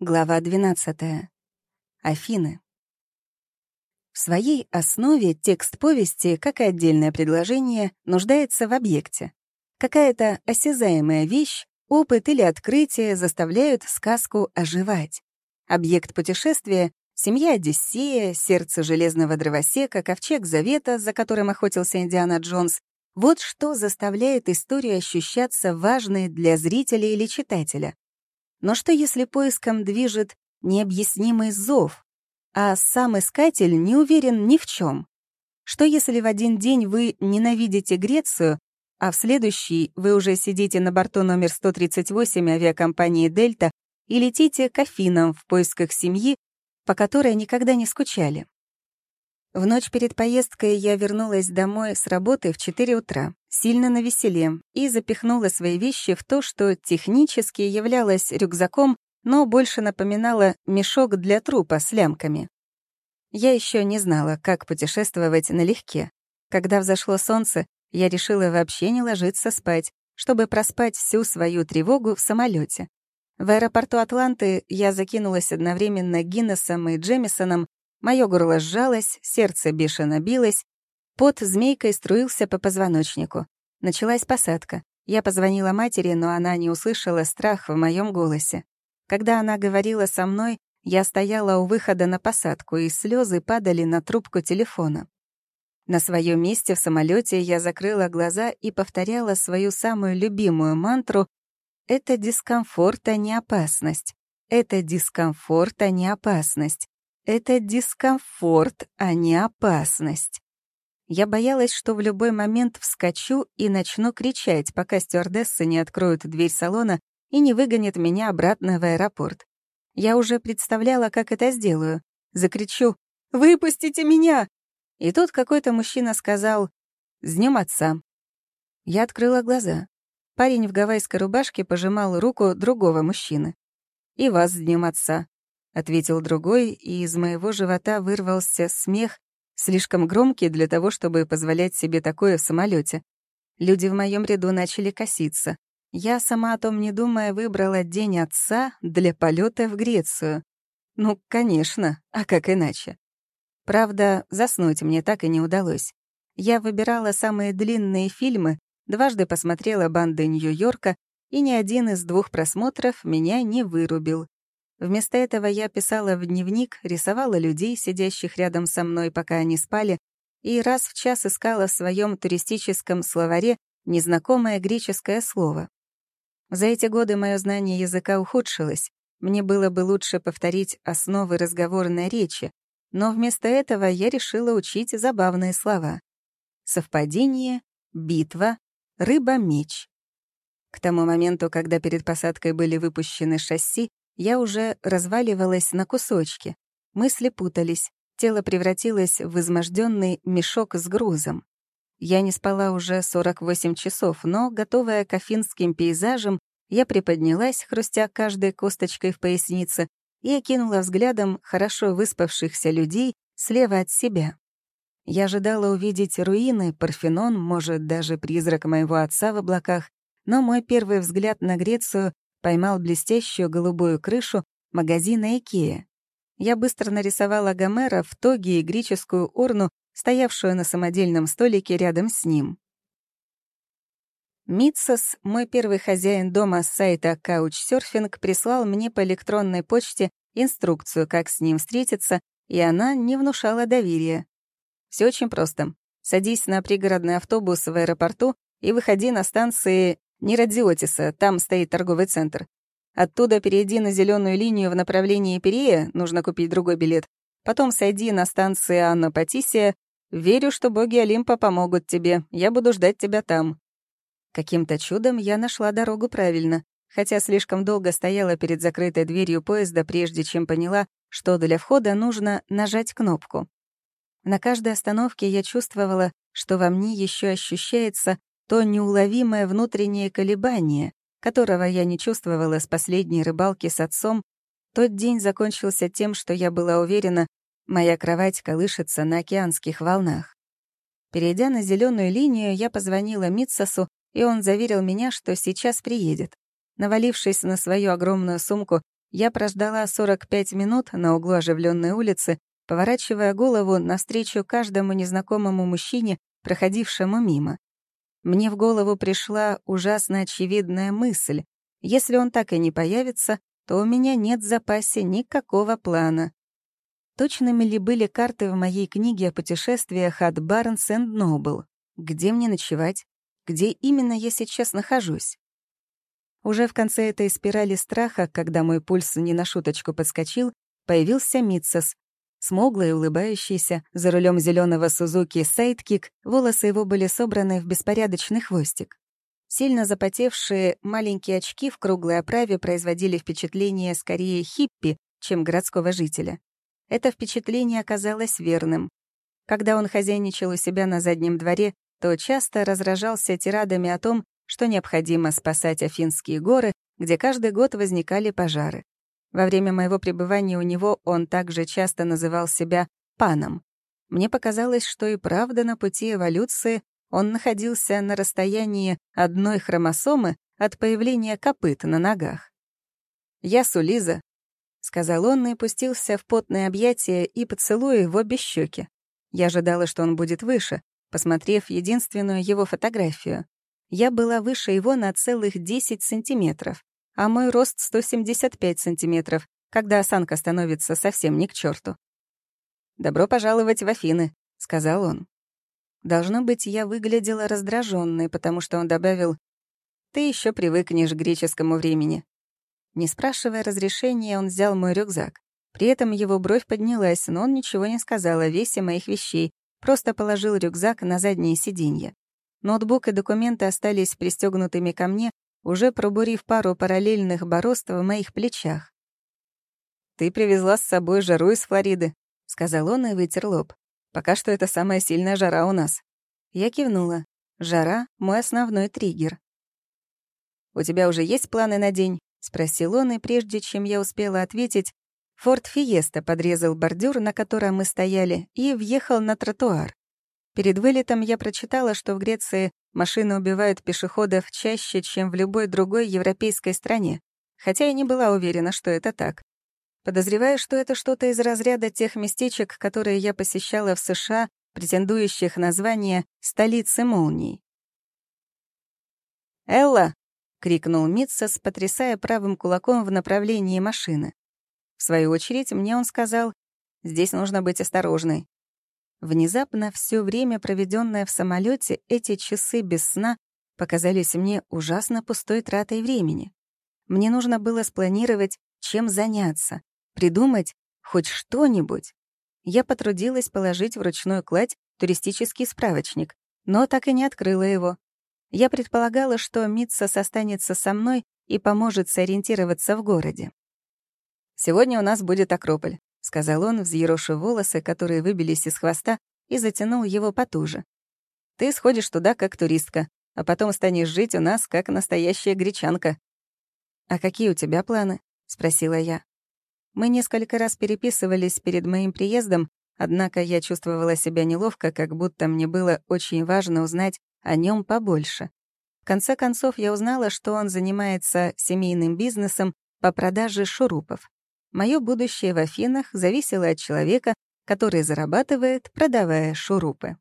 Глава 12. Афины. В своей основе текст повести, как и отдельное предложение, нуждается в объекте. Какая-то осязаемая вещь, опыт или открытие заставляют сказку оживать. Объект путешествия — семья Одиссея, сердце железного дровосека, ковчег Завета, за которым охотился Индиана Джонс — вот что заставляет историю ощущаться важной для зрителя или читателя. Но что если поиском движет необъяснимый зов, а сам искатель не уверен ни в чем? Что если в один день вы ненавидите Грецию, а в следующий вы уже сидите на борту номер 138 авиакомпании «Дельта» и летите к Афинам в поисках семьи, по которой никогда не скучали? В ночь перед поездкой я вернулась домой с работы в 4 утра, сильно навеселе, и запихнула свои вещи в то, что технически являлось рюкзаком, но больше напоминало мешок для трупа с лямками. Я еще не знала, как путешествовать налегке. Когда взошло солнце, я решила вообще не ложиться спать, чтобы проспать всю свою тревогу в самолете. В аэропорту Атланты я закинулась одновременно Гиннесом и Джемисоном Мое горло сжалось, сердце бешено билось, пот змейкой струился по позвоночнику. Началась посадка. Я позвонила матери, но она не услышала страх в моем голосе. Когда она говорила со мной, я стояла у выхода на посадку, и слезы падали на трубку телефона. На своем месте в самолете я закрыла глаза и повторяла свою самую любимую мантру «Это дискомфорт, а не опасность. Это дискомфорт, а не опасность. Это дискомфорт, а не опасность. Я боялась, что в любой момент вскочу и начну кричать, пока стюардессы не откроют дверь салона и не выгонят меня обратно в аэропорт. Я уже представляла, как это сделаю. Закричу «Выпустите меня!» И тут какой-то мужчина сказал «С днем отца». Я открыла глаза. Парень в гавайской рубашке пожимал руку другого мужчины. «И вас с днем отца», — ответил другой, и из моего живота вырвался смех, слишком громкий для того, чтобы позволять себе такое в самолете. Люди в моем ряду начали коситься. Я, сама о том не думая, выбрала день отца для полета в Грецию. Ну, конечно, а как иначе? Правда, заснуть мне так и не удалось. Я выбирала самые длинные фильмы, дважды посмотрела «Банды Нью-Йорка», и ни один из двух просмотров меня не вырубил. Вместо этого я писала в дневник, рисовала людей, сидящих рядом со мной, пока они спали, и раз в час искала в своем туристическом словаре незнакомое греческое слово. За эти годы мое знание языка ухудшилось. Мне было бы лучше повторить основы разговорной речи, но вместо этого я решила учить забавные слова. Совпадение, битва, рыба-меч. К тому моменту, когда перед посадкой были выпущены шасси, я уже разваливалась на кусочки. Мысли путались, тело превратилось в изможденный мешок с грузом. Я не спала уже 48 часов, но, готовая к афинским пейзажам, я приподнялась, хрустя каждой косточкой в пояснице, и окинула взглядом хорошо выспавшихся людей слева от себя. Я ожидала увидеть руины, Парфенон, может, даже призрак моего отца в облаках, но мой первый взгляд на Грецию поймал блестящую голубую крышу магазина «Икея». Я быстро нарисовала Гомера в тоге и греческую урну, стоявшую на самодельном столике рядом с ним. Митсос, мой первый хозяин дома с сайта Couchsurfing, прислал мне по электронной почте инструкцию, как с ним встретиться, и она не внушала доверия. Все очень просто. Садись на пригородный автобус в аэропорту и выходи на станции не Радиотиса, там стоит торговый центр. Оттуда перейди на зеленую линию в направлении Перея, нужно купить другой билет. Потом сойди на станции Анна Патисия. Верю, что боги Олимпа помогут тебе. Я буду ждать тебя там. Каким-то чудом я нашла дорогу правильно, хотя слишком долго стояла перед закрытой дверью поезда, прежде чем поняла, что для входа нужно нажать кнопку. На каждой остановке я чувствовала, что во мне еще ощущается то неуловимое внутреннее колебание, которого я не чувствовала с последней рыбалки с отцом, тот день закончился тем, что я была уверена, моя кровать колышется на океанских волнах. Перейдя на зеленую линию, я позвонила Митсосу, и он заверил меня, что сейчас приедет. Навалившись на свою огромную сумку, Я прождала 45 минут на углу оживленной улицы, поворачивая голову навстречу каждому незнакомому мужчине, проходившему мимо. Мне в голову пришла ужасно очевидная мысль. Если он так и не появится, то у меня нет в запасе никакого плана. Точными ли были карты в моей книге о путешествиях от Барнс энд Нобл? Где мне ночевать? Где именно я сейчас нахожусь? Уже в конце этой спирали страха, когда мой пульс не на шуточку подскочил, появился Митсос. Смуглый, улыбающийся, за рулем зеленого Suzuki Sidekick, волосы его были собраны в беспорядочный хвостик. Сильно запотевшие маленькие очки в круглой оправе производили впечатление скорее хиппи, чем городского жителя. Это впечатление оказалось верным. Когда он хозяйничал у себя на заднем дворе, то часто разражался тирадами о том, что необходимо спасать Афинские горы, где каждый год возникали пожары. Во время моего пребывания у него он также часто называл себя «паном». Мне показалось, что и правда на пути эволюции он находился на расстоянии одной хромосомы от появления копыт на ногах. «Я Сулиза», — сказал он и пустился в потное объятие и поцелуи в обе щеки. Я ожидала, что он будет выше, посмотрев единственную его фотографию. Я была выше его на целых 10 сантиметров, а мой рост 175 сантиметров, когда осанка становится совсем не к черту. «Добро пожаловать в Афины», — сказал он. Должно быть, я выглядела раздраженной, потому что он добавил «Ты еще привыкнешь к греческому времени». Не спрашивая разрешения, он взял мой рюкзак. При этом его бровь поднялась, но он ничего не сказал о весе моих вещей, просто положил рюкзак на заднее сиденье. Ноутбук и документы остались пристегнутыми ко мне, уже пробурив пару параллельных борозд в моих плечах. «Ты привезла с собой жару из Флориды», — сказал он и вытер лоб. Пока что это самая сильная жара у нас». Я кивнула. Жара — мой основной триггер. «У тебя уже есть планы на день?» — спросил он, и прежде чем я успела ответить, Форд Фиеста подрезал бордюр, на котором мы стояли, и въехал на тротуар. Перед вылетом я прочитала, что в Греции машины убивают пешеходов чаще, чем в любой другой европейской стране, хотя я не была уверена, что это так. Подозреваю, что это что-то из разряда тех местечек, которые я посещала в США, претендующих на звание «столицы молний». «Элла!» — крикнул Митсос, потрясая правым кулаком в направлении машины. В свою очередь, мне он сказал, «Здесь нужно быть осторожной». Внезапно все время, проведенное в самолете, эти часы без сна показались мне ужасно пустой тратой времени. Мне нужно было спланировать, чем заняться, придумать хоть что-нибудь. Я потрудилась положить в ручную кладь туристический справочник, но так и не открыла его. Я предполагала, что Митсос останется со мной и поможет сориентироваться в городе. «Сегодня у нас будет Акрополь», — сказал он, взъерошив волосы, которые выбились из хвоста, и затянул его потуже. «Ты сходишь туда как туристка, а потом станешь жить у нас как настоящая гречанка». «А какие у тебя планы?» — спросила я. Мы несколько раз переписывались перед моим приездом, однако я чувствовала себя неловко, как будто мне было очень важно узнать о нем побольше. В конце концов, я узнала, что он занимается семейным бизнесом по продаже шурупов. Мое будущее в Афинах зависело от человека, который зарабатывает, продавая шурупы.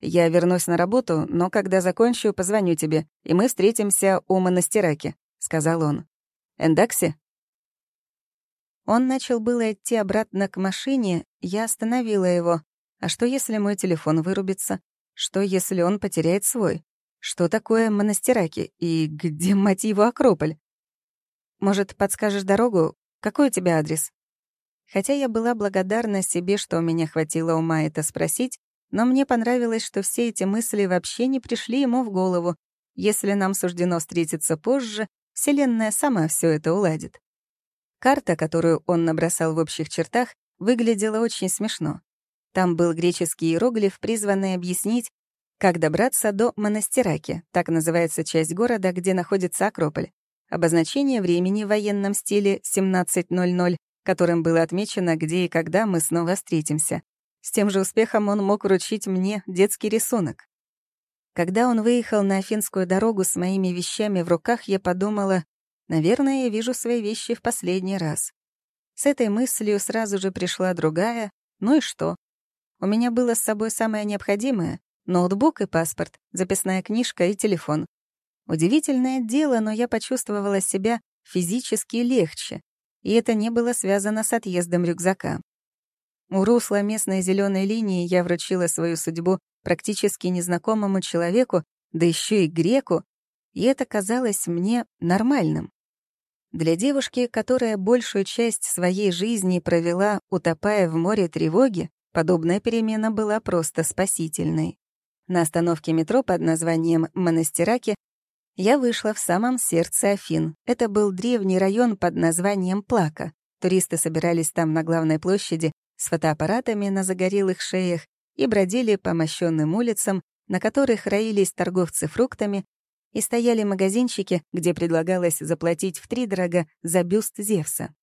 «Я вернусь на работу, но когда закончу, позвоню тебе, и мы встретимся у монастираки», — сказал он. «Эндакси?» Он начал было идти обратно к машине, я остановила его. А что, если мой телефон вырубится? Что, если он потеряет свой? Что такое монастираки? И где, мать его, Акрополь? Может, подскажешь дорогу? Какой у тебя адрес? Хотя я была благодарна себе, что у меня хватило ума это спросить, но мне понравилось, что все эти мысли вообще не пришли ему в голову. Если нам суждено встретиться позже, Вселенная сама все это уладит. Карта, которую он набросал в общих чертах, выглядела очень смешно. Там был греческий иероглиф, призванный объяснить, как добраться до Монастираки, так называется часть города, где находится Акрополь. Обозначение времени в военном стиле 17.00, которым было отмечено, где и когда мы снова встретимся. С тем же успехом он мог вручить мне детский рисунок. Когда он выехал на Афинскую дорогу с моими вещами в руках, я подумала, Наверное, я вижу свои вещи в последний раз. С этой мыслью сразу же пришла другая. Ну и что? У меня было с собой самое необходимое — ноутбук и паспорт, записная книжка и телефон. Удивительное дело, но я почувствовала себя физически легче, и это не было связано с отъездом рюкзака. У русла местной зеленой линии я вручила свою судьбу практически незнакомому человеку, да еще и греку, и это казалось мне нормальным. Для девушки, которая большую часть своей жизни провела, утопая в море тревоги, подобная перемена была просто спасительной. На остановке метро под названием Монастираки я вышла в самом сердце Афин. Это был древний район под названием Плака. Туристы собирались там на главной площади с фотоаппаратами на загорелых шеях и бродили по мощенным улицам, на которых роились торговцы фруктами, и стояли магазинчики, где предлагалось заплатить втридорога за бюст Зевса.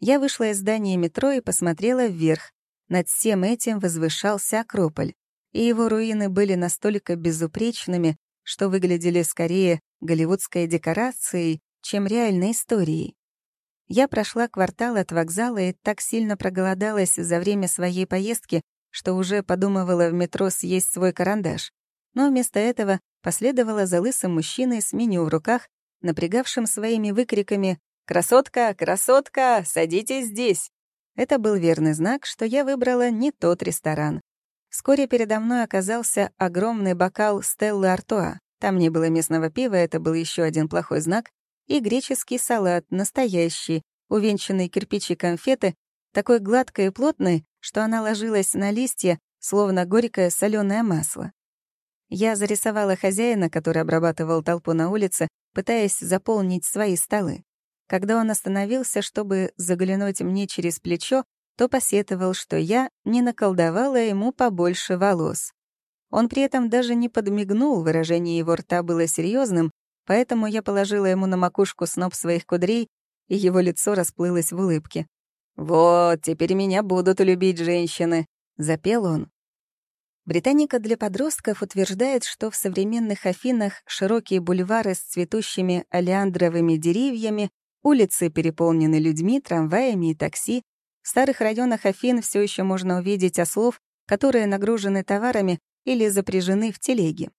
Я вышла из здания метро и посмотрела вверх. Над всем этим возвышался Акрополь, и его руины были настолько безупречными, что выглядели скорее голливудской декорацией, чем реальной историей. Я прошла квартал от вокзала и так сильно проголодалась за время своей поездки, что уже подумывала в метро съесть свой карандаш. Но вместо этого последовала за лысым мужчиной с меню в руках, напрягавшим своими выкриками «Красотка! Красотка! Садитесь здесь!» Это был верный знак, что я выбрала не тот ресторан. Вскоре передо мной оказался огромный бокал Стеллы Артуа. Там не было местного пива, это был еще один плохой знак, и греческий салат, настоящий, увенчанный кирпичи конфеты, такой гладкой и плотной, что она ложилась на листья, словно горькое соленое масло. Я зарисовала хозяина, который обрабатывал толпу на улице, пытаясь заполнить свои столы. Когда он остановился, чтобы заглянуть мне через плечо, то посетовал, что я не наколдовала ему побольше волос. Он при этом даже не подмигнул, выражение его рта было серьезным, поэтому я положила ему на макушку сноп своих кудрей, и его лицо расплылось в улыбке. «Вот, теперь меня будут любить женщины», — запел он. Британика для подростков утверждает, что в современных Афинах широкие бульвары с цветущими олеандровыми деревьями, улицы переполнены людьми, трамваями и такси. В старых районах Афин все еще можно увидеть ослов, которые нагружены товарами или запряжены в телеги.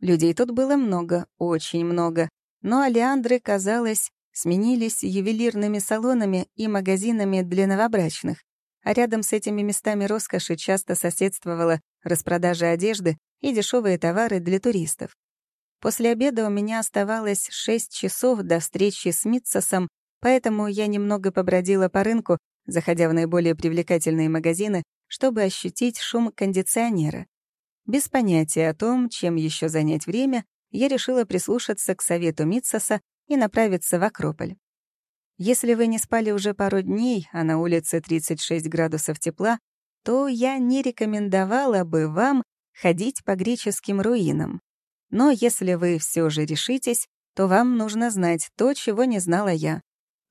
Людей тут было много, очень много, но олеандры, казалось, сменились ювелирными салонами и магазинами для новобрачных, а рядом с этими местами роскоши часто соседствовала распродажа одежды и дешевые товары для туристов. После обеда у меня оставалось 6 часов до встречи с Митсосом, поэтому я немного побродила по рынку, заходя в наиболее привлекательные магазины, чтобы ощутить шум кондиционера. Без понятия о том, чем еще занять время, я решила прислушаться к совету Митсоса и направиться в Акрополь. Если вы не спали уже пару дней, а на улице 36 градусов тепла, то я не рекомендовала бы вам ходить по греческим руинам. Но если вы все же решитесь, то вам нужно знать то, чего не знала я.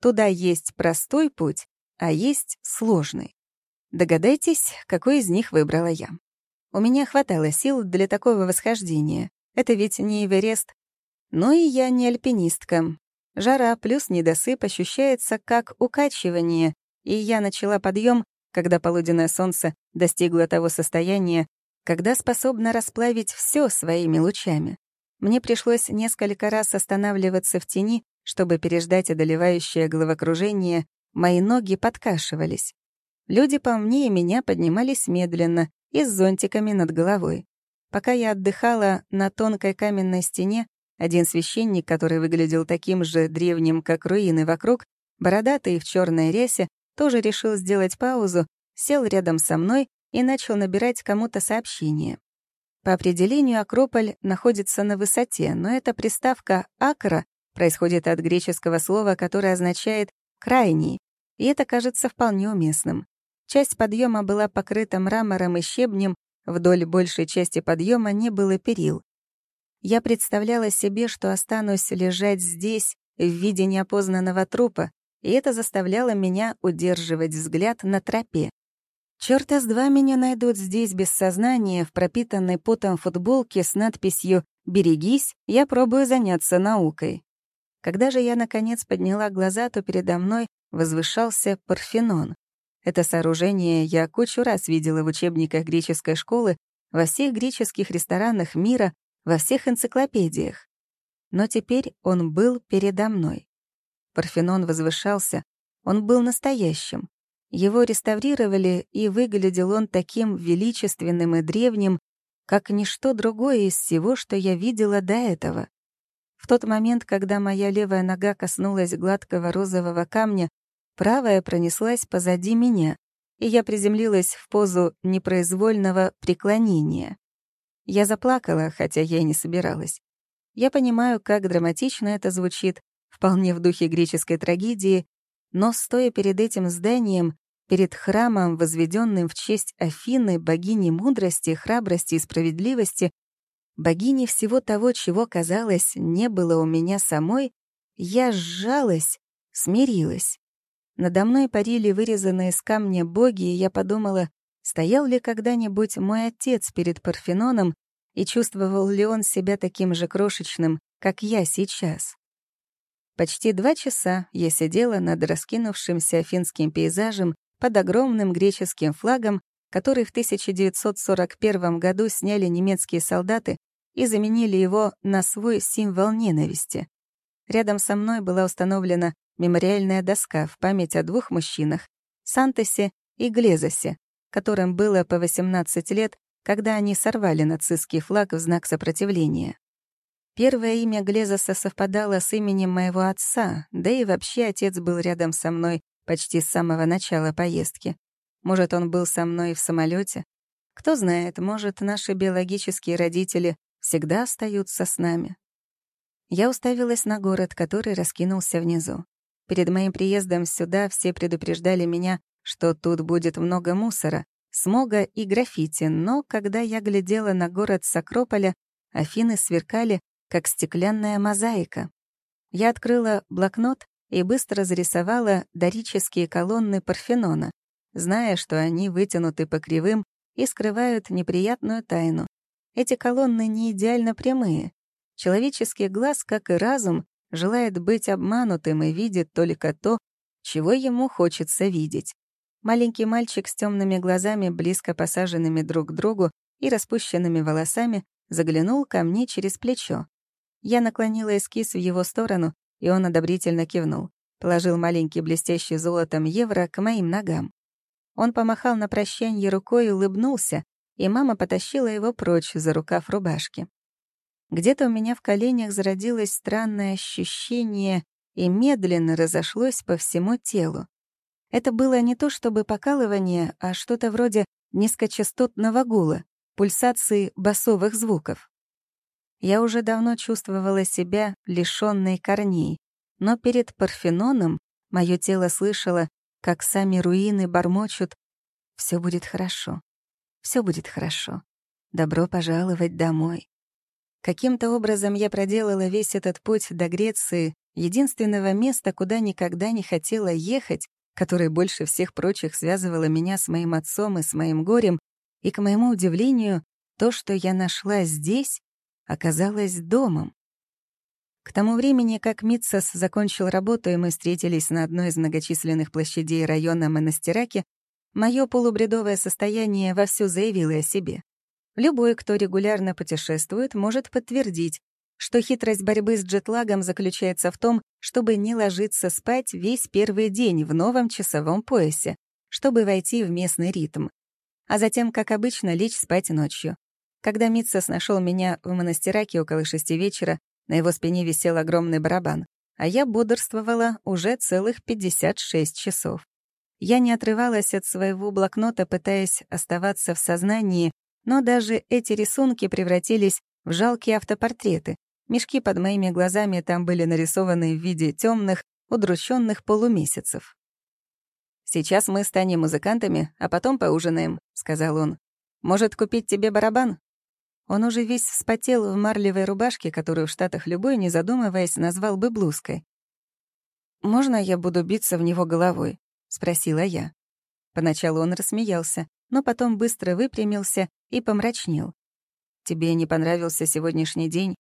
Туда есть простой путь, а есть сложный. Догадайтесь, какой из них выбрала я. У меня хватало сил для такого восхождения. Это ведь не Эверест. Но и я не альпинистка, Жара плюс недосып ощущается как укачивание, и я начала подъем, когда полуденное солнце достигло того состояния, когда способно расплавить все своими лучами. Мне пришлось несколько раз останавливаться в тени, чтобы переждать одолевающее головокружение, мои ноги подкашивались. Люди помнее меня поднимались медленно и с зонтиками над головой. Пока я отдыхала на тонкой каменной стене, один священник, который выглядел таким же древним, как руины вокруг, бородатый в черной рясе, тоже решил сделать паузу, сел рядом со мной и начал набирать кому-то сообщение. По определению Акрополь находится на высоте, но эта приставка «акра» происходит от греческого слова, которое означает «крайний», и это кажется вполне уместным. Часть подъема была покрыта мрамором и щебнем, вдоль большей части подъема не было перил. Я представляла себе, что останусь лежать здесь в виде неопознанного трупа, и это заставляло меня удерживать взгляд на тропе. Чёрта с два меня найдут здесь без сознания, в пропитанной потом футболке с надписью «Берегись, я пробую заняться наукой». Когда же я, наконец, подняла глаза, то передо мной возвышался Парфенон. Это сооружение я кучу раз видела в учебниках греческой школы, во всех греческих ресторанах мира, во всех энциклопедиях. Но теперь он был передо мной. Парфенон возвышался, он был настоящим. Его реставрировали, и выглядел он таким величественным и древним, как ничто другое из всего, что я видела до этого. В тот момент, когда моя левая нога коснулась гладкого розового камня, правая пронеслась позади меня, и я приземлилась в позу непроизвольного преклонения. Я заплакала, хотя я и не собиралась. Я понимаю, как драматично это звучит, вполне в духе греческой трагедии, но, стоя перед этим зданием, перед храмом, возведенным в честь Афины, богини мудрости, храбрости и справедливости, богини всего того, чего, казалось, не было у меня самой, я сжалась, смирилась. Надо мной парили вырезанные из камня боги, и я подумала, стоял ли когда-нибудь мой отец перед Парфеноном и чувствовал ли он себя таким же крошечным, как я сейчас. Почти два часа я сидела над раскинувшимся афинским пейзажем под огромным греческим флагом, который в 1941 году сняли немецкие солдаты и заменили его на свой символ ненависти. Рядом со мной была установлена мемориальная доска в память о двух мужчинах — Сантосе и Глезосе, которым было по 18 лет, когда они сорвали нацистский флаг в знак сопротивления. Первое имя Глезоса совпадало с именем моего отца, да и вообще отец был рядом со мной почти с самого начала поездки. Может, он был со мной в самолете? Кто знает, может, наши биологические родители всегда остаются с нами. Я уставилась на город, который раскинулся внизу. Перед моим приездом сюда все предупреждали меня, что тут будет много мусора, смога и граффити, но когда я глядела на город с Акрополя, Афины сверкали, как стеклянная мозаика. Я открыла блокнот и быстро зарисовала дорические колонны Парфенона, зная, что они вытянуты по кривым и скрывают неприятную тайну. Эти колонны не идеально прямые. Человеческий глаз, как и разум, желает быть обманутым и видит только то, чего ему хочется видеть. Маленький мальчик с темными глазами, близко посаженными друг к другу и распущенными волосами, заглянул ко мне через плечо. Я наклонила эскиз в его сторону, и он одобрительно кивнул. Положил маленький блестящий золотом евро к моим ногам. Он помахал на прощанье рукой и улыбнулся, и мама потащила его прочь за рукав рубашки. Где-то у меня в коленях зародилось странное ощущение и медленно разошлось по всему телу. Это было не то чтобы покалывание, а что-то вроде низкочастотного гула, пульсации басовых звуков. Я уже давно чувствовала себя лишённой корней, но перед Парфеноном мое тело слышало, как сами руины бормочут «Все будет хорошо, все будет хорошо, добро пожаловать домой». Каким-то образом я проделала весь этот путь до Греции, единственного места, куда никогда не хотела ехать, которое больше всех прочих связывало меня с моим отцом и с моим горем, и, к моему удивлению, то, что я нашла здесь, оказалось домом. К тому времени, как Митсос закончил работу, и мы встретились на одной из многочисленных площадей района Монастираки, мое полубредовое состояние вовсю заявило о себе. Любой, кто регулярно путешествует, может подтвердить, что хитрость борьбы с джетлагом заключается в том, чтобы не ложиться спать весь первый день в новом часовом поясе, чтобы войти в местный ритм, а затем, как обычно, лечь спать ночью. Когда Митсос нашел меня в монастираке около шести вечера, на его спине висел огромный барабан, а я бодрствовала уже целых 56 часов. Я не отрывалась от своего блокнота, пытаясь оставаться в сознании но даже эти рисунки превратились в жалкие автопортреты. Мешки под моими глазами там были нарисованы в виде темных, удрученных полумесяцев. «Сейчас мы станем музыкантами, а потом поужинаем», — сказал он. «Может, купить тебе барабан?» Он уже весь вспотел в марлевой рубашке, которую в Штатах любой, не задумываясь, назвал бы блузкой. «Можно я буду биться в него головой?» — спросила я. Поначалу он рассмеялся, но потом быстро выпрямился и помрачнел. «Тебе не понравился сегодняшний день?»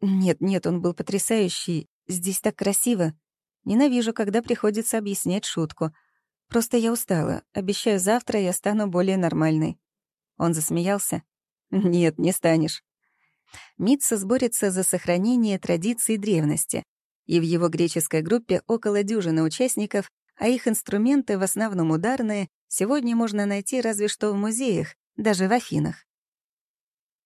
«Нет, нет, он был потрясающий. Здесь так красиво. Ненавижу, когда приходится объяснять шутку. Просто я устала. Обещаю, завтра я стану более нормальной». Он засмеялся. «Нет, не станешь». Митсос борется за сохранение традиций древности, и в его греческой группе около дюжины участников, а их инструменты, в основном ударные, сегодня можно найти разве что в музеях, даже в Афинах.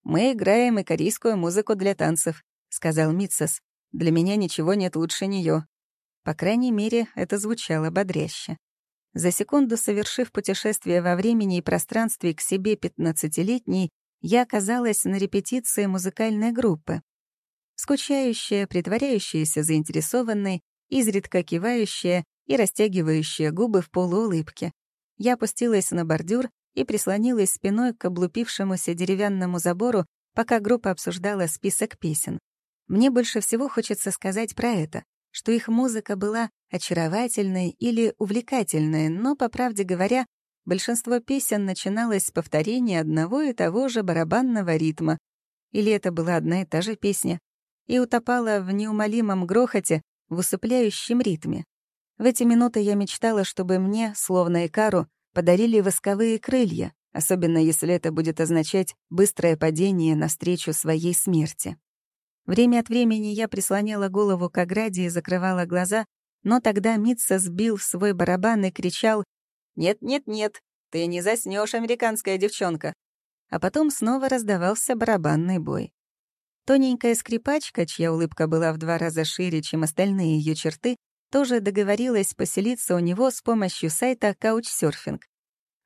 «Мы играем и корейскую музыку для танцев», — сказал Митсос. «Для меня ничего нет лучше нее. По крайней мере, это звучало бодряще. За секунду совершив путешествие во времени и пространстве к себе пятнадцатилетней, я оказалась на репетиции музыкальной группы. Скучающая, притворяющаяся заинтересованной, изредка кивающая и растягивающая губы в полуулыбке. Я опустилась на бордюр и прислонилась спиной к облупившемуся деревянному забору, пока группа обсуждала список песен. Мне больше всего хочется сказать про это, что их музыка была очаровательной или увлекательной, но, по правде говоря, большинство песен начиналось с повторения одного и того же барабанного ритма. Или это была одна и та же песня, и утопала в неумолимом грохоте, в усыпляющем ритме. В эти минуты я мечтала, чтобы мне, словно Икару, подарили восковые крылья, особенно если это будет означать быстрое падение навстречу своей смерти. Время от времени я прислоняла голову к ограде и закрывала глаза, но тогда Митца сбил свой барабан и кричал «Нет-нет-нет, ты не заснешь, американская девчонка!» А потом снова раздавался барабанный бой. Тоненькая скрипачка, чья улыбка была в два раза шире, чем остальные ее черты, тоже договорилась поселиться у него с помощью сайта Couchsurfing.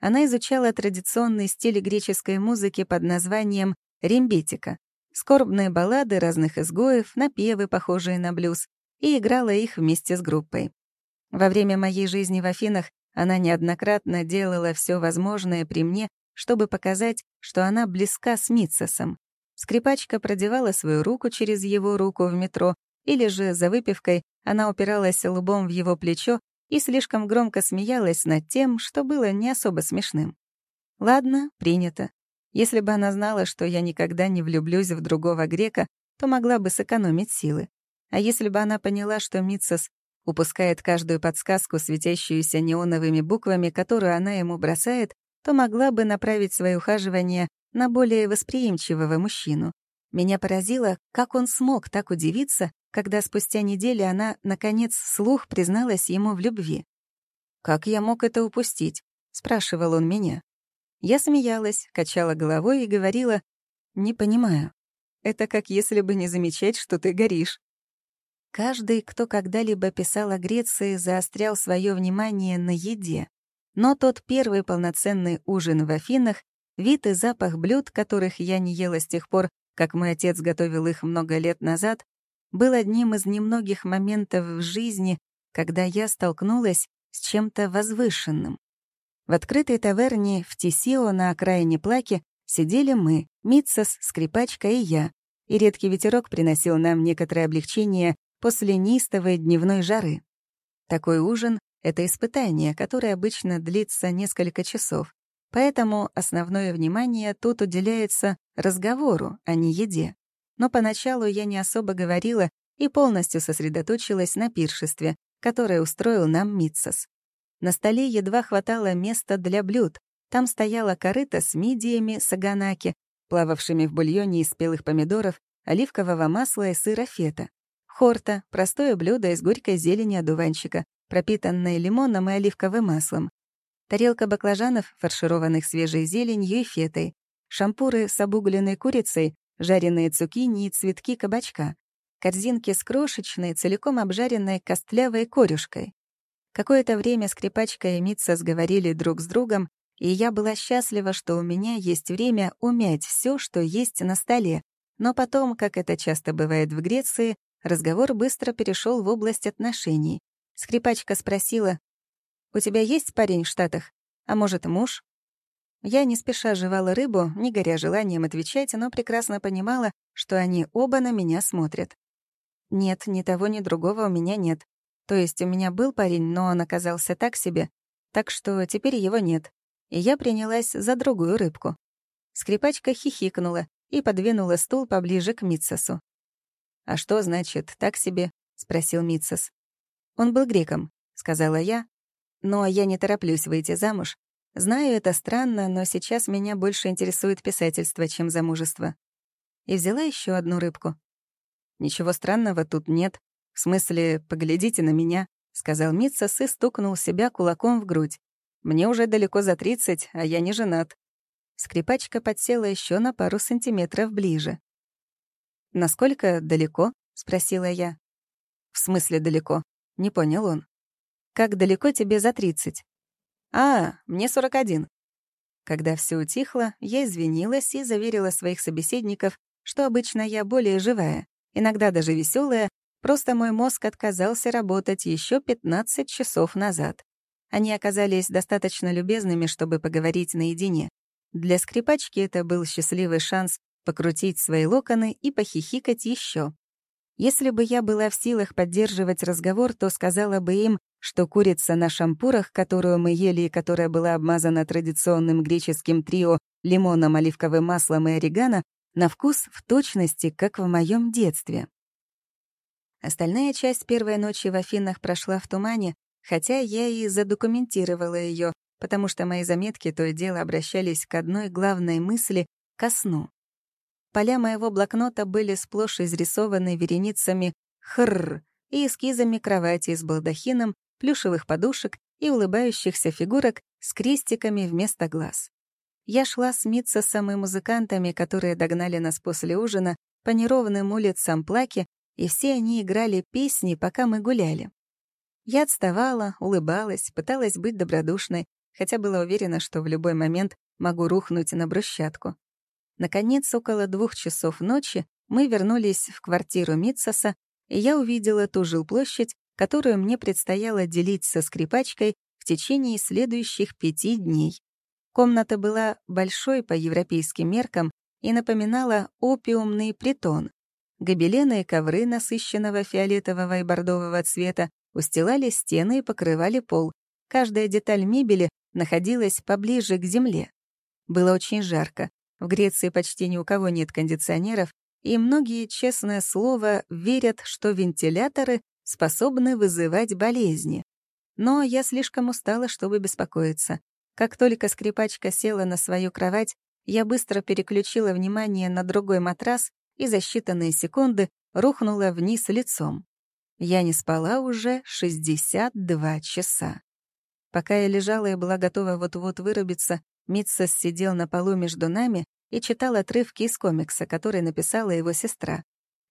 Она изучала традиционный стиль греческой музыки под названием «рембетика», скорбные баллады разных изгоев, напевы, похожие на блюз, и играла их вместе с группой. Во время моей жизни в Афинах она неоднократно делала все возможное при мне, чтобы показать, что она близка с Митсосом. Скрипачка продевала свою руку через его руку в метро, или же за выпивкой она упиралась лбом в его плечо и слишком громко смеялась над тем, что было не особо смешным. Ладно, принято. Если бы она знала, что я никогда не влюблюсь в другого грека, то могла бы сэкономить силы. А если бы она поняла, что Митсос упускает каждую подсказку, светящуюся неоновыми буквами, которую она ему бросает, то могла бы направить свои ухаживания на более восприимчивого мужчину. Меня поразило, как он смог так удивиться, когда спустя неделю она, наконец, вслух призналась ему в любви. «Как я мог это упустить?» — спрашивал он меня. Я смеялась, качала головой и говорила, «Не понимаю. Это как если бы не замечать, что ты горишь». Каждый, кто когда-либо писал о Греции, заострял свое внимание на еде. Но тот первый полноценный ужин в Афинах, вид и запах блюд, которых я не ела с тех пор, как мой отец готовил их много лет назад, был одним из немногих моментов в жизни, когда я столкнулась с чем-то возвышенным. В открытой таверне в Тисио на окраине Плаки сидели мы, Митсос, скрипачка и я, и редкий ветерок приносил нам некоторое облегчение после неистовой дневной жары. Такой ужин — это испытание, которое обычно длится несколько часов, поэтому основное внимание тут уделяется разговору, а не еде но поначалу я не особо говорила и полностью сосредоточилась на пиршестве, которое устроил нам Митсос. На столе едва хватало места для блюд. Там стояла корыта с мидиями саганаки, плававшими в бульоне из спелых помидоров, оливкового масла и сыра фета. Хорта — простое блюдо из горькой зелени одуванчика, пропитанное лимоном и оливковым маслом. Тарелка баклажанов, фаршированных свежей зеленью и фетой. Шампуры с обугленной курицей, жареные цукини и цветки кабачка, корзинки с крошечной, целиком обжаренной костлявой корюшкой. Какое-то время скрипачка и Митца сговорили друг с другом, и я была счастлива, что у меня есть время умять все, что есть на столе. Но потом, как это часто бывает в Греции, разговор быстро перешел в область отношений. Скрипачка спросила, «У тебя есть парень в Штатах? А может, муж?» Я не спеша жевала рыбу, не горя желанием отвечать, но прекрасно понимала, что они оба на меня смотрят. Нет, ни того, ни другого у меня нет. То есть у меня был парень, но он оказался так себе, так что теперь его нет. И я принялась за другую рыбку. Скрипачка хихикнула и подвинула стул поближе к Митсосу. «А что значит «так себе»? спросил Митсос. «Он был греком», — сказала я. «Но я не тороплюсь выйти замуж. Знаю, это странно, но сейчас меня больше интересует писательство, чем замужество». И взяла еще одну рыбку. «Ничего странного тут нет. В смысле, поглядите на меня», — сказал Митсос и стукнул себя кулаком в грудь. «Мне уже далеко за тридцать, а я не женат». Скрипачка подсела еще на пару сантиметров ближе. «Насколько далеко?» — спросила я. «В смысле далеко?» — не понял он. «Как далеко тебе за тридцать?» «А, мне сорок один». Когда все утихло, я извинилась и заверила своих собеседников, что обычно я более живая, иногда даже веселая, просто мой мозг отказался работать еще 15 часов назад. Они оказались достаточно любезными, чтобы поговорить наедине. Для скрипачки это был счастливый шанс покрутить свои локоны и похихикать еще. Если бы я была в силах поддерживать разговор, то сказала бы им, что курица на шампурах, которую мы ели и которая была обмазана традиционным греческим трио лимоном, оливковым маслом и орегано, на вкус в точности, как в моем детстве. Остальная часть первой ночи в Афинах прошла в тумане, хотя я и задокументировала ее, потому что мои заметки то и дело обращались к одной главной мысли — ко сну. Поля моего блокнота были сплошь изрисованы вереницами «хррр» и эскизами кровати с балдахином, плюшевых подушек и улыбающихся фигурок с крестиками вместо глаз. Я шла с Митсосом и музыкантами, которые догнали нас после ужина, по неровным улицам Плаки, и все они играли песни, пока мы гуляли. Я отставала, улыбалась, пыталась быть добродушной, хотя была уверена, что в любой момент могу рухнуть на брусчатку. Наконец, около двух часов ночи мы вернулись в квартиру Митсоса, и я увидела ту жилплощадь, которую мне предстояло делить со скрипачкой в течение следующих пяти дней. Комната была большой по европейским меркам и напоминала опиумный притон. Гобелены и ковры насыщенного фиолетового и бордового цвета устилали стены и покрывали пол. Каждая деталь мебели находилась поближе к земле. Было очень жарко, в Греции почти ни у кого нет кондиционеров, и многие, честное слово, верят, что вентиляторы способны вызывать болезни. Но я слишком устала, чтобы беспокоиться. Как только скрипачка села на свою кровать, я быстро переключила внимание на другой матрас и за считанные секунды рухнула вниз лицом. Я не спала уже 62 часа. Пока я лежала и была готова вот-вот вырубиться, Митсос сидел на полу между нами и читал отрывки из комикса, который написала его сестра.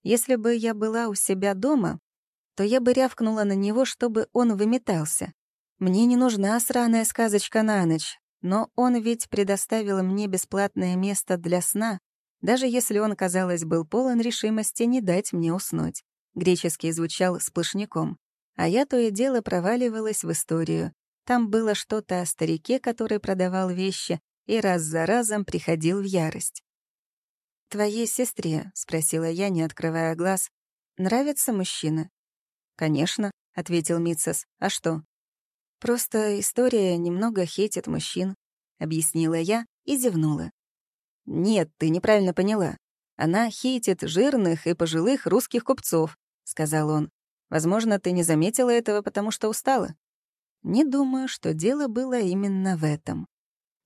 Если бы я была у себя дома, то я бы рявкнула на него, чтобы он выметался. Мне не нужна сраная сказочка на ночь, но он ведь предоставил мне бесплатное место для сна, даже если он, казалось, был полон решимости не дать мне уснуть. Греческий звучал сплошняком, а я то и дело проваливалась в историю, там было что-то о старике, который продавал вещи, и раз за разом приходил в ярость. «Твоей сестре», — спросила я, не открывая глаз, — «нравятся мужчины?» «Конечно», — ответил Митсос. «А что?» «Просто история немного хейтит мужчин», — объяснила я и зевнула. «Нет, ты неправильно поняла. Она хейтит жирных и пожилых русских купцов», — сказал он. «Возможно, ты не заметила этого, потому что устала. Не думаю, что дело было именно в этом.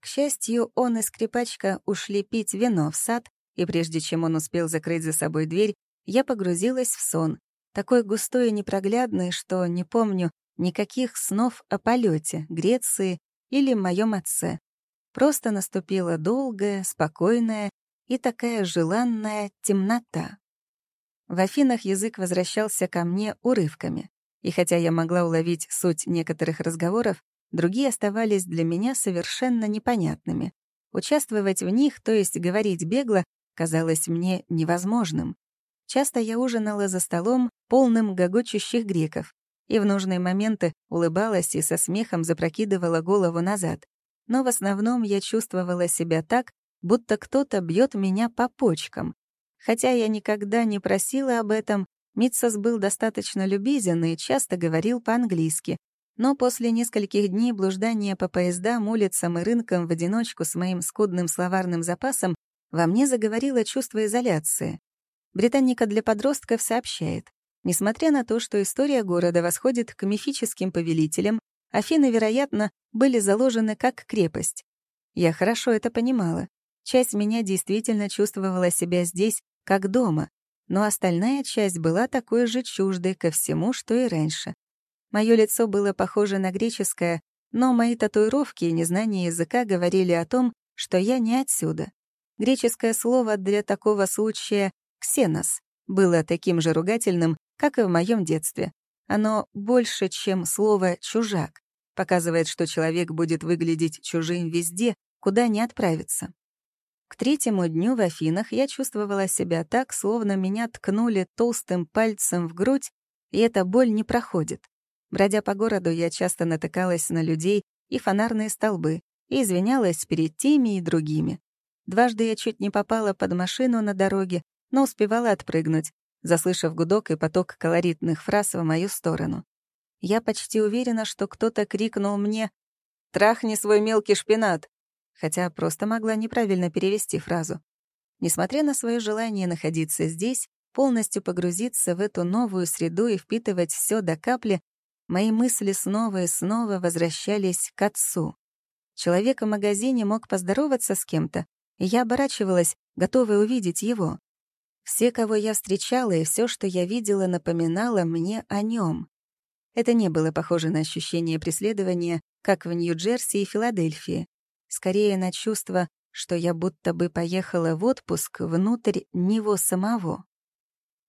К счастью, он и скрипачка ушли пить вино в сад, и прежде чем он успел закрыть за собой дверь, я погрузилась в сон, такой густой и непроглядный, что не помню никаких снов о полете, Греции или моем отце. Просто наступила долгая, спокойная и такая желанная темнота. В Афинах язык возвращался ко мне урывками. И хотя я могла уловить суть некоторых разговоров, другие оставались для меня совершенно непонятными. Участвовать в них, то есть говорить бегло, казалось мне невозможным. Часто я ужинала за столом, полным гогочущих греков, и в нужные моменты улыбалась и со смехом запрокидывала голову назад. Но в основном я чувствовала себя так, будто кто-то бьет меня по почкам. Хотя я никогда не просила об этом, Митсос был достаточно любезен и часто говорил по-английски, но после нескольких дней блуждания по поездам, улицам и рынкам в одиночку с моим скудным словарным запасом во мне заговорило чувство изоляции. Британика для подростков сообщает, Несмотря на то, что история города восходит к мифическим повелителям, Афины, вероятно, были заложены как крепость. Я хорошо это понимала. Часть меня действительно чувствовала себя здесь, как дома, но остальная часть была такой же чуждой ко всему, что и раньше. Мое лицо было похоже на греческое, но мои татуировки и незнание языка говорили о том, что я не отсюда. Греческое слово для такого случая «ксенос» было таким же ругательным, как и в моем детстве. Оно больше, чем слово «чужак», показывает, что человек будет выглядеть чужим везде, куда не отправится. К третьему дню в Афинах я чувствовала себя так, словно меня ткнули толстым пальцем в грудь, и эта боль не проходит. Бродя по городу, я часто натыкалась на людей и фонарные столбы и извинялась перед теми и другими. Дважды я чуть не попала под машину на дороге, но успевала отпрыгнуть, заслышав гудок и поток колоритных фраз в мою сторону. Я почти уверена, что кто-то крикнул мне «Трахни свой мелкий шпинат!», хотя просто могла неправильно перевести фразу. Несмотря на свое желание находиться здесь, полностью погрузиться в эту новую среду и впитывать все до капли, мои мысли снова и снова возвращались к отцу. Человек в магазине мог поздороваться с кем-то, и я оборачивалась, готовая увидеть его. Все, кого я встречала, и все, что я видела, напоминало мне о нем. Это не было похоже на ощущение преследования, как в Нью-Джерси и Филадельфии. Скорее на чувство, что я будто бы поехала в отпуск внутрь него самого.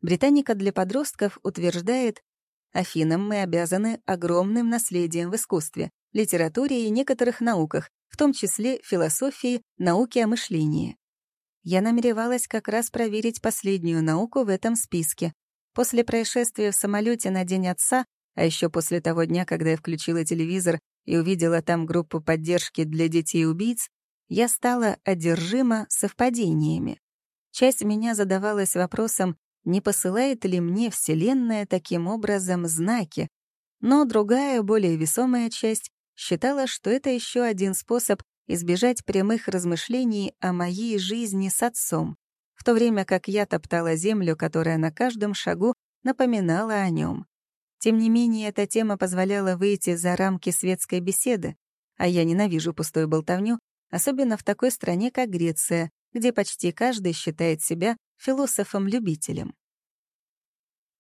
Британика для подростков утверждает, Афинам мы обязаны огромным наследием в искусстве, литературе и некоторых науках, в том числе философии, науке о мышлении. Я намеревалась как раз проверить последнюю науку в этом списке. После происшествия в самолете на День Отца, а еще после того дня, когда я включила телевизор и увидела там группу поддержки для детей-убийц, я стала одержима совпадениями. Часть меня задавалась вопросом, не посылает ли мне Вселенная таким образом знаки, но другая, более весомая часть считала, что это еще один способ избежать прямых размышлений о моей жизни с отцом, в то время как я топтала землю, которая на каждом шагу напоминала о нем. Тем не менее, эта тема позволяла выйти за рамки светской беседы, а я ненавижу пустую болтовню, особенно в такой стране, как Греция, где почти каждый считает себя философом-любителем.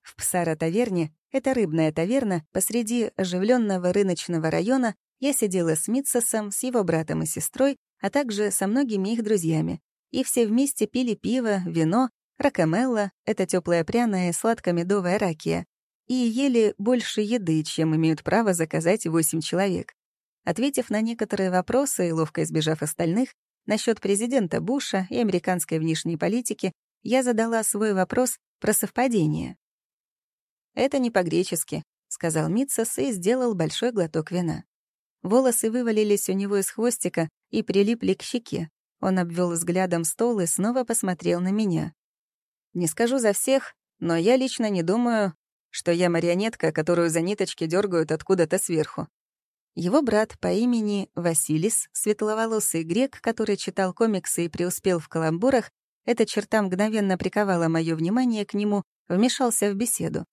В Псара-таверне, это рыбная таверна, посреди оживленного рыночного района, я сидела с Митсосом, с его братом и сестрой, а также со многими их друзьями. И все вместе пили пиво, вино, ракамелла — это теплая пряная сладко-медовая ракия, и ели больше еды, чем имеют право заказать восемь человек. Ответив на некоторые вопросы и ловко избежав остальных, насчет президента Буша и американской внешней политики, я задала свой вопрос про совпадение. «Это не по-гречески», — сказал Митсос и сделал большой глоток вина. Волосы вывалились у него из хвостика и прилипли к щеке. Он обвел взглядом стол и снова посмотрел на меня. «Не скажу за всех, но я лично не думаю, что я марионетка, которую за ниточки дергают откуда-то сверху. Его брат по имени Василис, светловолосый грек, который читал комиксы и преуспел в каламбурах, эта черта мгновенно приковала мое внимание к нему, вмешался в беседу.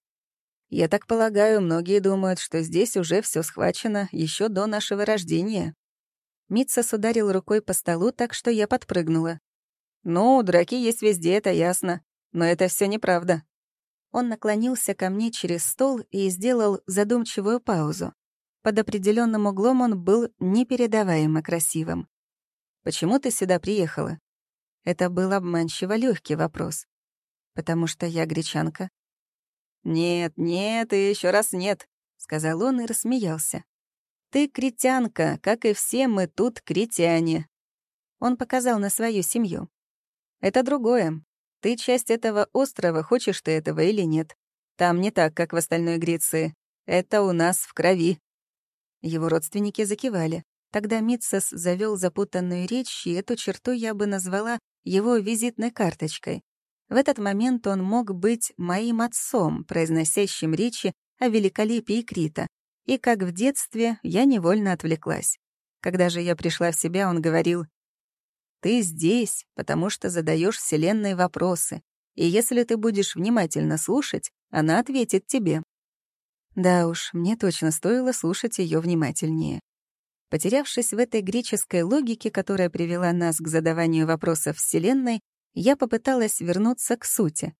Я так полагаю, многие думают, что здесь уже все схвачено еще до нашего рождения. Митсос ударил рукой по столу, так что я подпрыгнула. «Ну, драки есть везде, это ясно. Но это все неправда». Он наклонился ко мне через стол и сделал задумчивую паузу. Под определенным углом он был непередаваемо красивым. «Почему ты сюда приехала?» Это был обманчиво легкий вопрос. «Потому что я гречанка», «Нет, нет и еще раз нет», — сказал он и рассмеялся. «Ты критянка, как и все мы тут критяне». Он показал на свою семью. «Это другое. Ты часть этого острова, хочешь ты этого или нет. Там не так, как в остальной Греции. Это у нас в крови». Его родственники закивали. Тогда Митсос завел запутанную речь, и эту черту я бы назвала его визитной карточкой. В этот момент он мог быть моим отцом, произносящим речи о великолепии Крита, и, как в детстве, я невольно отвлеклась. Когда же я пришла в себя, он говорил, «Ты здесь, потому что задаешь Вселенной вопросы, и если ты будешь внимательно слушать, Она ответит тебе. Да уж, мне точно стоило слушать ее внимательнее. Потерявшись в этой греческой логике, которая привела нас к задаванию вопросов Вселенной, я попыталась вернуться к сути.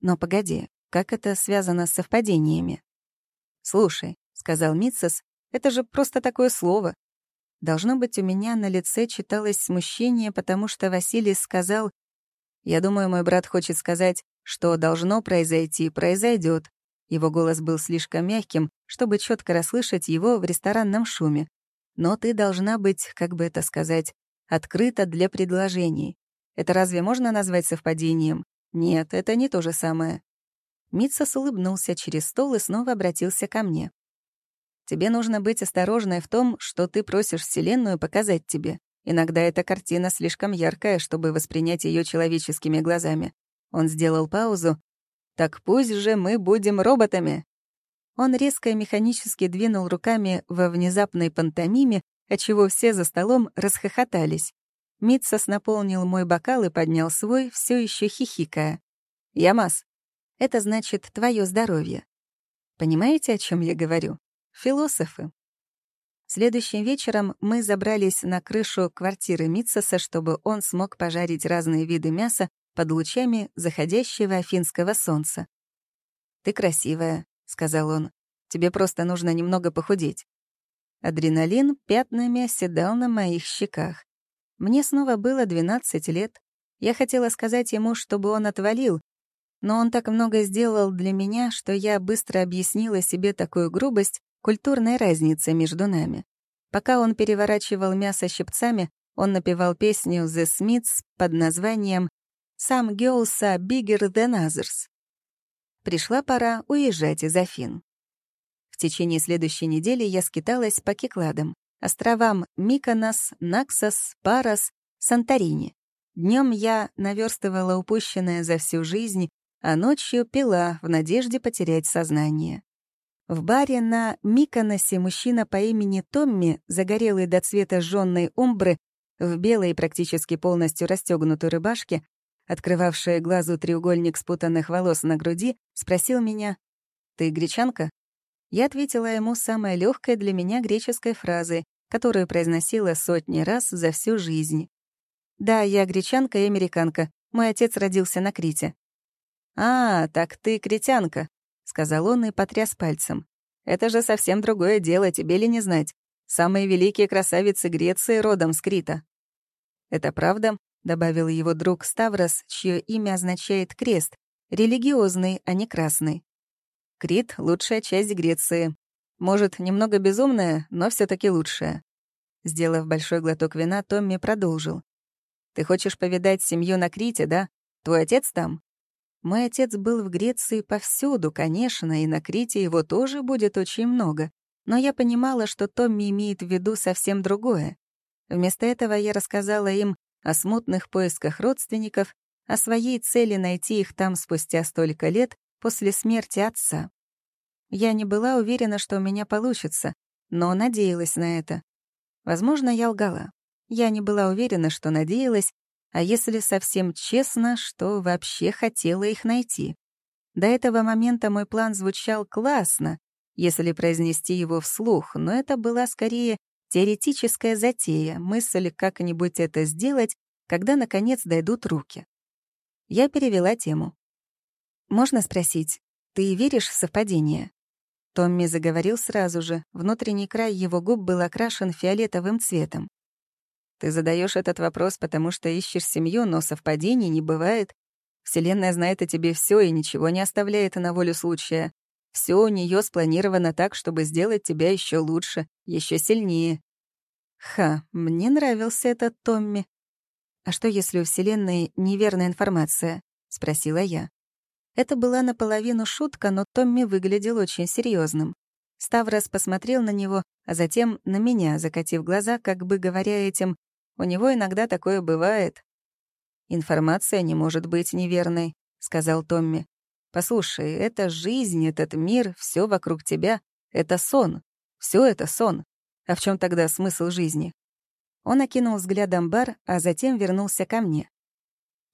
Но погоди, как это связано с совпадениями? «Слушай», — сказал Митсос, — «это же просто такое слово». Должно быть, у меня на лице читалось смущение, потому что Василий сказал, «Я думаю, мой брат хочет сказать, что должно произойти, произойдет. Его голос был слишком мягким, чтобы четко расслышать его в ресторанном шуме. Но ты должна быть, как бы это сказать, открыта для предложений. Это разве можно назвать совпадением? Нет, это не то же самое. Митсос улыбнулся через стол и снова обратился ко мне. Тебе нужно быть осторожной в том, что ты просишь Вселенную показать тебе. Иногда эта картина слишком яркая, чтобы воспринять ее человеческими глазами. Он сделал паузу. «Так пусть же мы будем роботами!» Он резко и механически двинул руками во внезапной пантомиме, отчего все за столом расхохотались. Митсос наполнил мой бокал и поднял свой, все еще хихикая. «Ямас, это значит твое здоровье». Понимаете, о чем я говорю? Философы. Следующим вечером мы забрались на крышу квартиры Митсоса, чтобы он смог пожарить разные виды мяса под лучами заходящего афинского солнца. «Ты красивая», — сказал он. «Тебе просто нужно немного похудеть». Адреналин пятнами оседал на моих щеках. Мне снова было 12 лет. Я хотела сказать ему, чтобы он отвалил, но он так много сделал для меня, что я быстро объяснила себе такую грубость культурной разницы между нами. Пока он переворачивал мясо щипцами, он напевал песню «The Smiths» под названием «Some girls are bigger than others». Пришла пора уезжать из Афин. В течение следующей недели я скиталась по Кикладам, островам Миконос, Наксос, Парос, Санторини. Днем я наверстывала упущенное за всю жизнь, а ночью пила в надежде потерять сознание. В баре на Миконосе мужчина по имени Томми, загорелый до цвета жжённой умбры, в белой практически полностью расстёгнутой рубашке, открывавшая глазу треугольник спутанных волос на груди, спросил меня, «Ты гречанка?» Я ответила ему самой легкой для меня греческой фразой, которую произносила сотни раз за всю жизнь. «Да, я гречанка и американка. Мой отец родился на Крите». «А, так ты критянка», — сказал он и потряс пальцем. «Это же совсем другое дело, тебе ли не знать. Самые великие красавицы Греции родом с Крита». «Это правда?» — добавил его друг Ставрос, чье имя означает «крест», религиозный, а не красный. Крит — лучшая часть Греции. Может, немного безумная, но все таки лучшая. Сделав большой глоток вина, Томми продолжил. «Ты хочешь повидать семью на Крите, да? Твой отец там?» Мой отец был в Греции повсюду, конечно, и на Крите его тоже будет очень много. Но я понимала, что Томми имеет в виду совсем другое. Вместо этого я рассказала им о смутных поисках родственников, о своей цели найти их там спустя столько лет после смерти отца. Я не была уверена, что у меня получится, но надеялась на это. Возможно, я лгала. Я не была уверена, что надеялась, а если совсем честно, что вообще хотела их найти. До этого момента мой план звучал классно, если произнести его вслух, но это была скорее теоретическая затея, мысль как-нибудь это сделать, когда, наконец, дойдут руки. Я перевела тему. «Можно спросить, ты веришь в совпадение?» Томми заговорил сразу же, внутренний край его губ был окрашен фиолетовым цветом. Ты задаешь этот вопрос, потому что ищешь семью, но совпадений не бывает. Вселенная знает о тебе все и ничего не оставляет на волю случая. Все у нее спланировано так, чтобы сделать тебя еще лучше, еще сильнее. Ха, мне нравился этот Томми. А что, если у Вселенной неверная информация? спросила я. Это была наполовину шутка, но Томми выглядел очень серьезным. Ставрос посмотрел на него, а затем на меня, закатив глаза, как бы говоря этим у него иногда такое бывает». «Информация не может быть неверной», — сказал Томми. «Послушай, это жизнь, этот мир, все вокруг тебя — это сон. Все это сон. А в чем тогда смысл жизни?» Он окинул взглядом бар, а затем вернулся ко мне.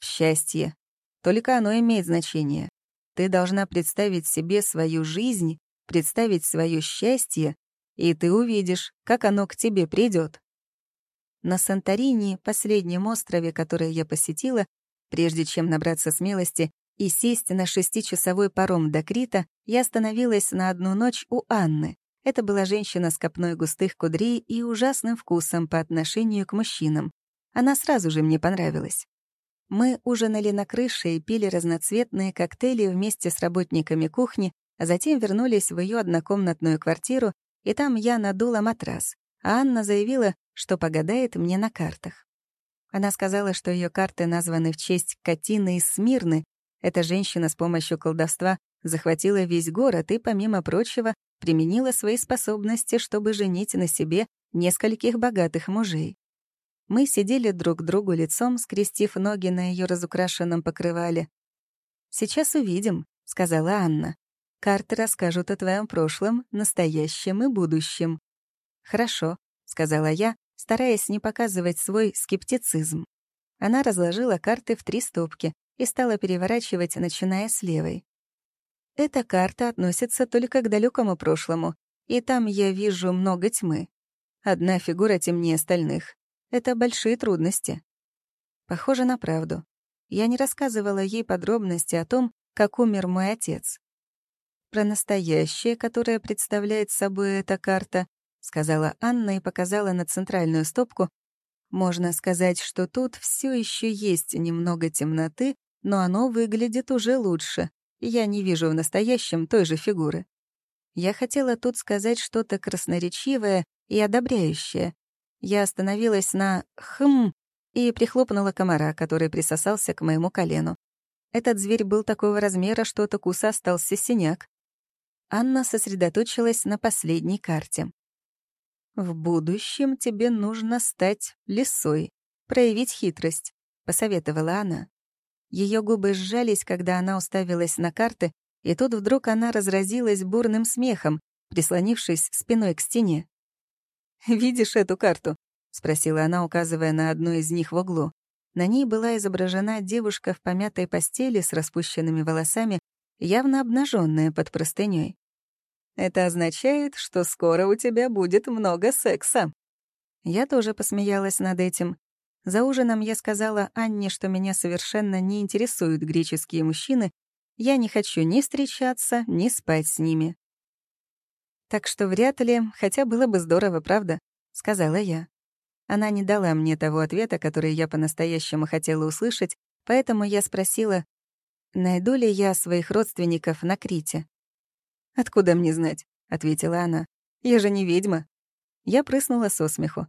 «Счастье. Только оно имеет значение. Ты должна представить себе свою жизнь, представить свое счастье, и ты увидишь, как оно к тебе придет. На Санторини, последнем острове, который я посетила, прежде чем набраться смелости и сесть на шестичасовой паром до Крита, я остановилась на одну ночь у Анны. Это была женщина с копной густых кудрей и ужасным вкусом по отношению к мужчинам. Она сразу же мне понравилась. Мы ужинали на крыше и пили разноцветные коктейли вместе с работниками кухни, а затем вернулись в ее однокомнатную квартиру, и там я надула матрас, а Анна заявила, что погадает мне на картах. Она сказала, что ее карты названы в честь Катины из Смирны. Эта женщина с помощью колдовства захватила весь город и, помимо прочего, применила свои способности, чтобы женить на себе нескольких богатых мужей. Мы сидели друг к другу лицом, скрестив ноги на ее разукрашенном покрывале. «Сейчас увидим», — сказала Анна. «Карты расскажут о твоем прошлом, настоящем и будущем». «Хорошо», — сказала я, стараясь не показывать свой скептицизм. Она разложила карты в три стопки и стала переворачивать, начиная с левой. Эта карта относится только к далекому прошлому, и там я вижу много тьмы. Одна фигура темнее остальных. Это большие трудности. Похоже на правду. Я не рассказывала ей подробности о том, как умер мой отец. Про настоящее, которое представляет собой эта карта, — сказала Анна и показала на центральную стопку. «Можно сказать, что тут все еще есть немного темноты, но оно выглядит уже лучше. Я не вижу в настоящем той же фигуры. Я хотела тут сказать что-то красноречивое и одобряющее. Я остановилась на «хм» и прихлопнула комара, который присосался к моему колену. Этот зверь был такого размера, что от укуса остался синяк. Анна сосредоточилась на последней карте. «В будущем тебе нужно стать лисой, проявить хитрость», — посоветовала она. Ее губы сжались, когда она уставилась на карты, и тут вдруг она разразилась бурным смехом, прислонившись спиной к стене. «Видишь эту карту?» — спросила она, указывая на одну из них в углу. На ней была изображена девушка в помятой постели с распущенными волосами, явно обнаженная под простыней. Это означает, что скоро у тебя будет много секса». Я тоже посмеялась над этим. За ужином я сказала Анне, что меня совершенно не интересуют греческие мужчины, я не хочу ни встречаться, ни спать с ними. «Так что вряд ли, хотя было бы здорово, правда?» — сказала я. Она не дала мне того ответа, который я по-настоящему хотела услышать, поэтому я спросила, найду ли я своих родственников на Крите. «Откуда мне знать?» — ответила она. «Я же не ведьма». Я прыснула со смеху.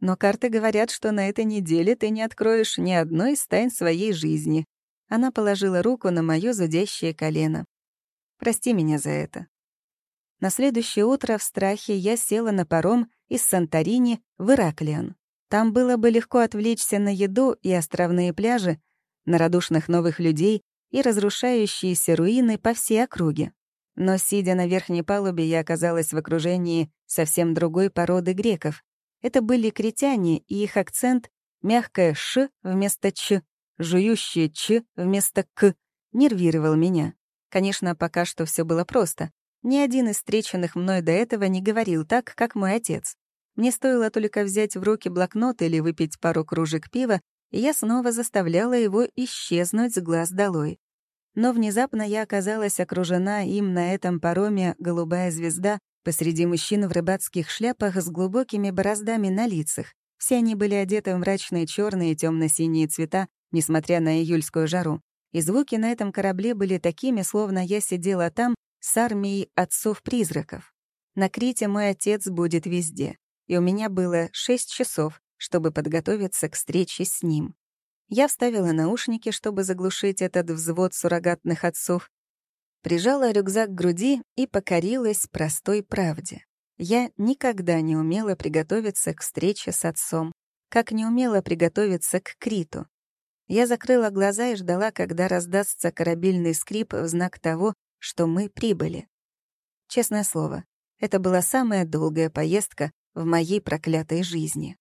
«Но карты говорят, что на этой неделе ты не откроешь ни одной из тайн своей жизни». Она положила руку на моё зудящее колено. «Прости меня за это». На следующее утро в страхе я села на паром из Санторини в Ираклион. Там было бы легко отвлечься на еду и островные пляжи, на радушных новых людей и разрушающиеся руины по всей округе. Но, сидя на верхней палубе, я оказалась в окружении совсем другой породы греков. Это были критяне, и их акцент — мягкое «ш» вместо «ч», жующее «ч» вместо «к» — нервировал меня. Конечно, пока что все было просто. Ни один из встреченных мной до этого не говорил так, как мой отец. Мне стоило только взять в руки блокнот или выпить пару кружек пива, и я снова заставляла его исчезнуть с глаз долой. Но внезапно я оказалась окружена им на этом пароме «Голубая звезда» посреди мужчин в рыбацких шляпах с глубокими бороздами на лицах. Все они были одеты в мрачные черные и темно-синие цвета, несмотря на июльскую жару. И звуки на этом корабле были такими, словно я сидела там с армией отцов-призраков. На Крите мой отец будет везде, и у меня было шесть часов, чтобы подготовиться к встрече с ним. Я вставила наушники, чтобы заглушить этот взвод суррогатных отцов, прижала рюкзак к груди и покорилась простой правде. Я никогда не умела приготовиться к встрече с отцом, как не умела приготовиться к Криту. Я закрыла глаза и ждала, когда раздастся корабельный скрип в знак того, что мы прибыли. Честное слово, это была самая долгая поездка в моей проклятой жизни.